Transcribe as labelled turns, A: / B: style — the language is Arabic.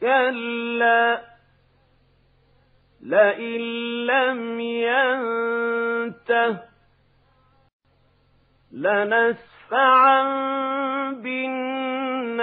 A: كلا. لئن لم ينته لنسفعا بالناصية.